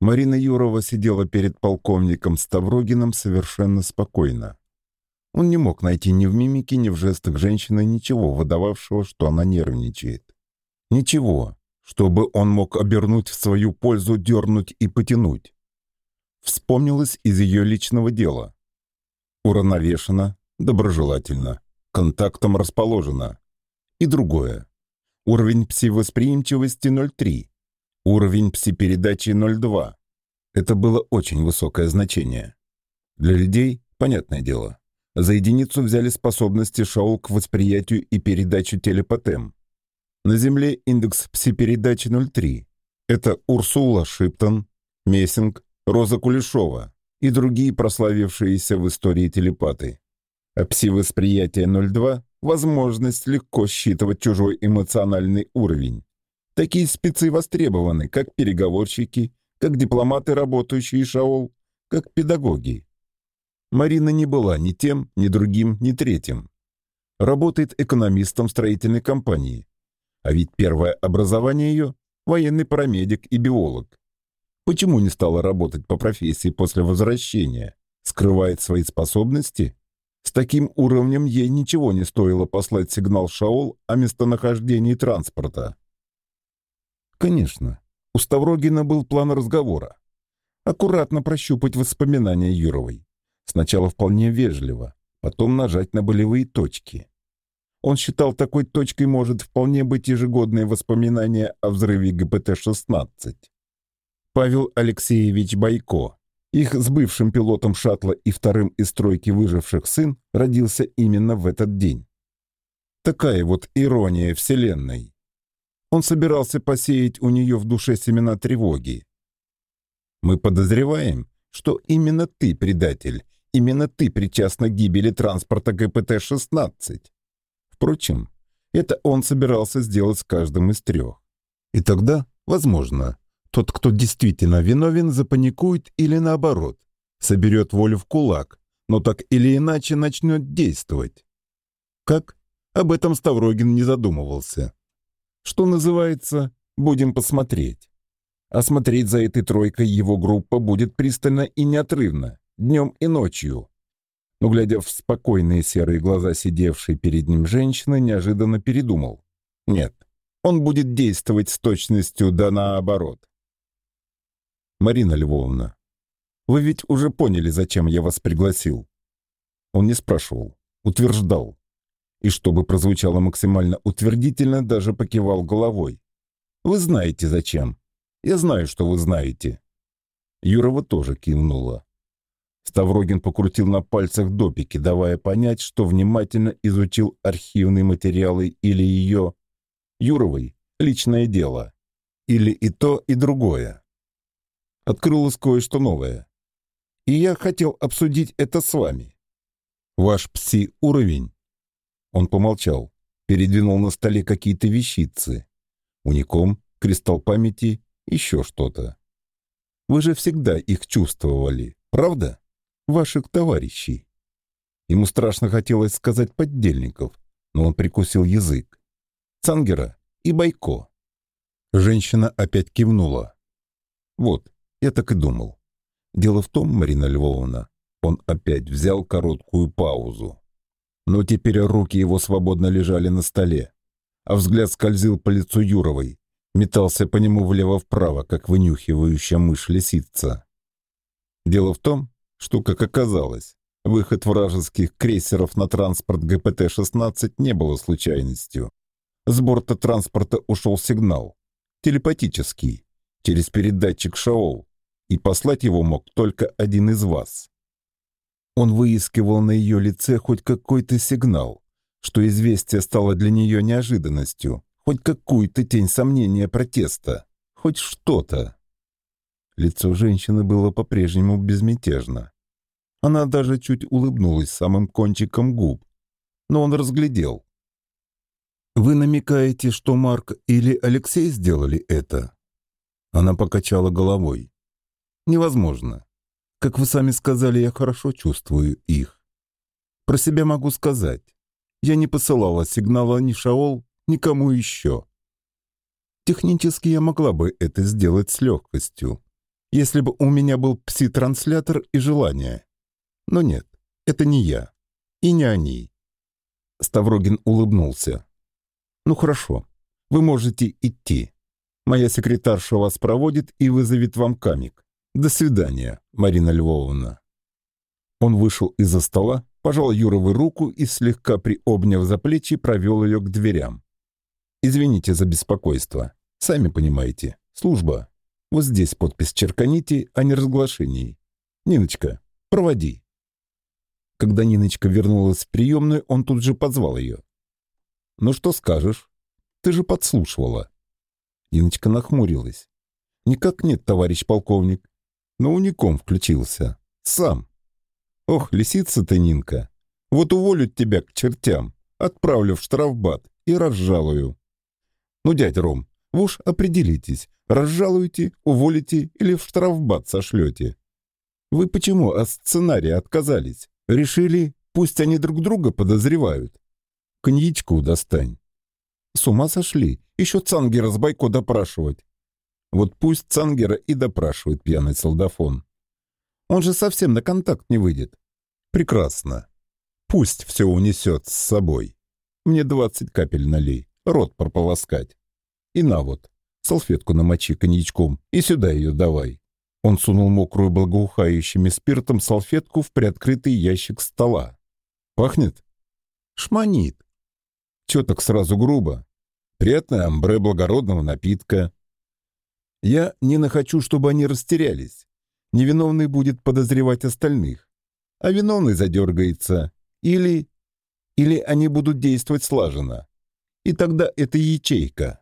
Марина Юрова сидела перед полковником Ставрогиным совершенно спокойно. Он не мог найти ни в мимике, ни в жестах женщины ничего, выдававшего, что она нервничает. Ничего, чтобы он мог обернуть в свою пользу, дернуть и потянуть. Вспомнилось из ее личного дела. Уравновешенно, доброжелательно, контактом расположено. И другое. Уровень пси-восприимчивости 0,3. Уровень пси-передачи 0,2. Это было очень высокое значение. Для людей, понятное дело, за единицу взяли способности Шаул к восприятию и передаче телепатем. На Земле индекс пси-передачи 0,3. Это Урсула Шиптон, Мессинг, Роза Кулешова и другие прославившиеся в истории телепаты. А пси-восприятие 0,2 – возможность легко считывать чужой эмоциональный уровень. Такие спецы востребованы, как переговорщики, как дипломаты, работающие шаол, как педагоги. Марина не была ни тем, ни другим, ни третьим. Работает экономистом строительной компании. А ведь первое образование ее – военный парамедик и биолог. Почему не стала работать по профессии после возвращения? Скрывает свои способности? С таким уровнем ей ничего не стоило послать сигнал Шаол о местонахождении транспорта. Конечно, у Ставрогина был план разговора. Аккуратно прощупать воспоминания Юровой. Сначала вполне вежливо, потом нажать на болевые точки. Он считал, такой точкой может вполне быть ежегодные воспоминания о взрыве ГПТ-16. Павел Алексеевич Байко, их с бывшим пилотом шаттла и вторым из тройки выживших сын, родился именно в этот день. Такая вот ирония Вселенной. Он собирался посеять у нее в душе семена тревоги. Мы подозреваем, что именно ты предатель, именно ты причастна к гибели транспорта ГПТ-16. Впрочем, это он собирался сделать с каждым из трех. И тогда, возможно, тот, кто действительно виновен, запаникует или наоборот, соберет волю в кулак, но так или иначе начнет действовать. Как? Об этом Ставрогин не задумывался. Что называется, будем посмотреть. А смотреть за этой тройкой его группа будет пристально и неотрывно, днем и ночью. Но, глядя в спокойные серые глаза сидевшей перед ним женщины, неожиданно передумал. Нет, он будет действовать с точностью да наоборот. «Марина Львовна, вы ведь уже поняли, зачем я вас пригласил?» Он не спрашивал, утверждал и, чтобы прозвучало максимально утвердительно, даже покивал головой. «Вы знаете, зачем. Я знаю, что вы знаете». Юрова тоже кивнула. Ставрогин покрутил на пальцах допики, давая понять, что внимательно изучил архивные материалы или ее, Юровой, личное дело. Или и то, и другое. Открылось кое-что новое. И я хотел обсудить это с вами. Ваш пси-уровень он помолчал, передвинул на столе какие-то вещицы. Уником, кристалл памяти, еще что-то. Вы же всегда их чувствовали, правда? Ваших товарищей. Ему страшно хотелось сказать поддельников, но он прикусил язык. Цангера и Байко. Женщина опять кивнула. Вот, я так и думал. Дело в том, Марина Львовна, он опять взял короткую паузу но теперь руки его свободно лежали на столе, а взгляд скользил по лицу Юровой, метался по нему влево-вправо, как вынюхивающая мышь-лисица. Дело в том, что, как оказалось, выход вражеских крейсеров на транспорт ГПТ-16 не было случайностью. С борта транспорта ушел сигнал, телепатический, через передатчик Шаол, и послать его мог только один из вас. Он выискивал на ее лице хоть какой-то сигнал, что известие стало для нее неожиданностью, хоть какую-то тень сомнения протеста, хоть что-то. Лицо женщины было по-прежнему безмятежно. Она даже чуть улыбнулась самым кончиком губ, но он разглядел. «Вы намекаете, что Марк или Алексей сделали это?» Она покачала головой. «Невозможно. Как вы сами сказали, я хорошо чувствую их. Про себя могу сказать. Я не посылала сигнала ни Шаол, никому еще. Технически я могла бы это сделать с легкостью. если бы у меня был пси-транслятор и желание. Но нет, это не я. И не они. Ставрогин улыбнулся. «Ну хорошо, вы можете идти. Моя секретарша вас проводит и вызовет вам камик. До свидания, Марина Львовна». Он вышел из-за стола, пожал Юровой руку и, слегка приобняв за плечи, провел ее к дверям. «Извините за беспокойство. Сами понимаете, служба. Вот здесь подпись черканите о неразглашении. Ниночка, проводи». Когда Ниночка вернулась в приемную, он тут же позвал ее. «Ну что скажешь? Ты же подслушивала». Ниночка нахмурилась. «Никак нет, товарищ полковник. Но уником включился. Сам. Ох, лисица ты, Нинка. Вот уволю тебя к чертям, отправлю в штрафбат и разжалую. Ну, дядя Ром, вы уж определитесь, разжалуете, уволите или в штрафбат сошлете. Вы почему от сценария отказались? Решили, пусть они друг друга подозревают. Коньячку достань. С ума сошли, еще Цангера с допрашивать. Вот пусть Цангера и допрашивает пьяный солдафон. Он же совсем на контакт не выйдет. Прекрасно. Пусть все унесет с собой. Мне двадцать капель налей, рот прополоскать. И на вот, салфетку намочи коньячком и сюда ее давай. Он сунул мокрую благоухающими спиртом салфетку в приоткрытый ящик стола. «Пахнет?» «Шманит». «Чё так сразу грубо?» «Приятное амбре благородного напитка». «Я не нахочу, чтобы они растерялись. Невиновный будет подозревать остальных, а виновный задергается. Или... Или они будут действовать слаженно. И тогда это ячейка».